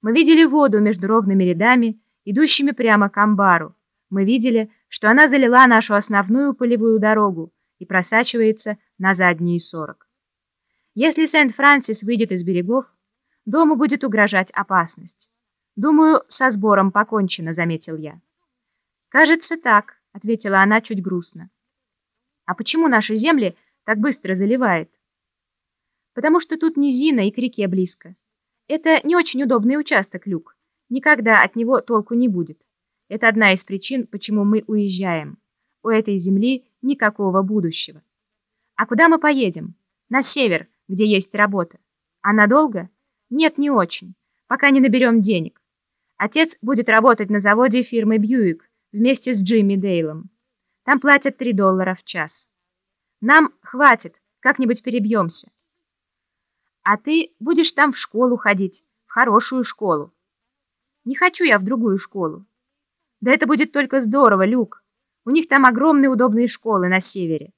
Мы видели воду между ровными рядами, идущими прямо к амбару. Мы видели, что она залила нашу основную полевую дорогу и просачивается на задние сорок. Если Сент-Франсис выйдет из берегов, дому будет угрожать опасность. Думаю, со сбором покончено, заметил я. Кажется, так, ответила она чуть грустно. А почему наши земли так быстро заливает? Потому что тут низина и к реке близко. Это не очень удобный участок, Люк. Никогда от него толку не будет. Это одна из причин, почему мы уезжаем. У этой земли никакого будущего. А куда мы поедем? На север, где есть работа. А надолго? Нет, не очень. Пока не наберем денег. Отец будет работать на заводе фирмы Бьюик вместе с Джимми Дейлом. Там платят 3 доллара в час. Нам хватит, как-нибудь перебьемся. А ты будешь там в школу ходить, в хорошую школу. Не хочу я в другую школу. Да это будет только здорово, Люк. У них там огромные удобные школы на севере.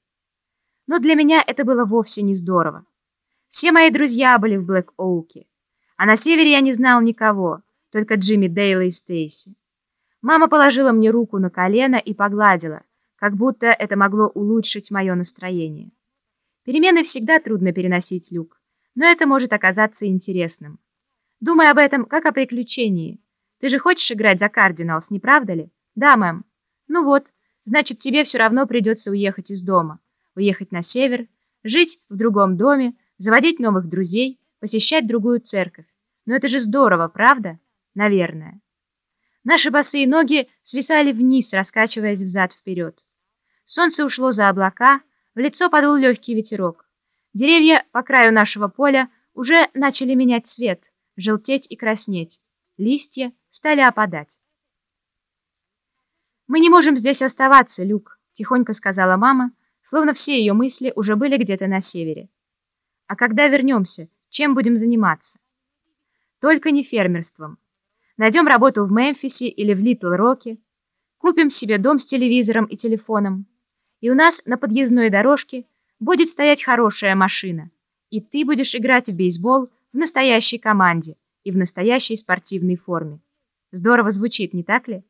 Но для меня это было вовсе не здорово. Все мои друзья были в Блэк-Оуке, а на севере я не знал никого, только Джимми Дейла и Стейси. Мама положила мне руку на колено и погладила, как будто это могло улучшить мое настроение. Перемены всегда трудно переносить, Люк, но это может оказаться интересным. Думай об этом как о приключении. Ты же хочешь играть за Кардиналс, не правда ли? Да, мэм. Ну вот, значит, тебе все равно придется уехать из дома, уехать на север, жить в другом доме, заводить новых друзей, посещать другую церковь. Но это же здорово, правда? Наверное. Наши босые ноги свисали вниз, раскачиваясь взад-вперед. Солнце ушло за облака, в лицо подул легкий ветерок. Деревья по краю нашего поля уже начали менять цвет, желтеть и краснеть. Листья стали опадать. «Мы не можем здесь оставаться, Люк», — тихонько сказала мама, словно все ее мысли уже были где-то на севере. «А когда вернемся, чем будем заниматься?» «Только не фермерством. Найдем работу в Мемфисе или в Литл-Роке, купим себе дом с телевизором и телефоном, и у нас на подъездной дорожке будет стоять хорошая машина, и ты будешь играть в бейсбол в настоящей команде и в настоящей спортивной форме. Здорово звучит, не так ли?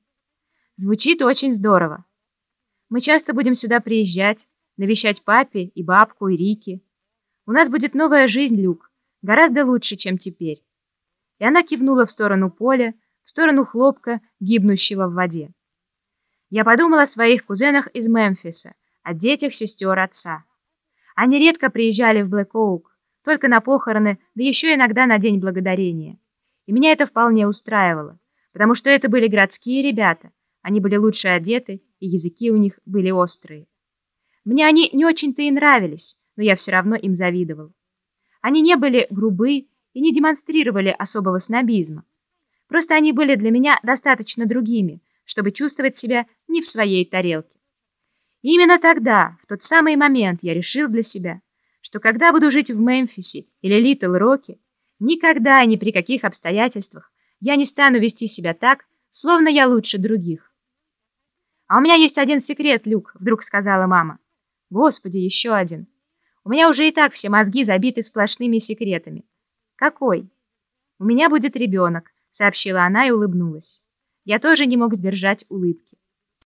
Звучит очень здорово. Мы часто будем сюда приезжать, навещать папе и бабку и Рики. У нас будет новая жизнь, Люк, гораздо лучше, чем теперь. И она кивнула в сторону поля, в сторону хлопка, гибнущего в воде. Я подумала о своих кузенах из Мемфиса, о детях сестер отца. Они редко приезжали в Блэк-Оук, только на похороны, да еще иногда на День Благодарения. И меня это вполне устраивало потому что это были городские ребята, они были лучше одеты, и языки у них были острые. Мне они не очень-то и нравились, но я все равно им завидовал. Они не были грубы и не демонстрировали особого снобизма. Просто они были для меня достаточно другими, чтобы чувствовать себя не в своей тарелке. Именно тогда, в тот самый момент, я решил для себя, что когда буду жить в Мемфисе или Литл-Роке, никогда и ни при каких обстоятельствах я не стану вести себя так, словно я лучше других. «А у меня есть один секрет, Люк», — вдруг сказала мама. «Господи, еще один. У меня уже и так все мозги забиты сплошными секретами. Какой?» «У меня будет ребенок», — сообщила она и улыбнулась. Я тоже не мог сдержать улыбки.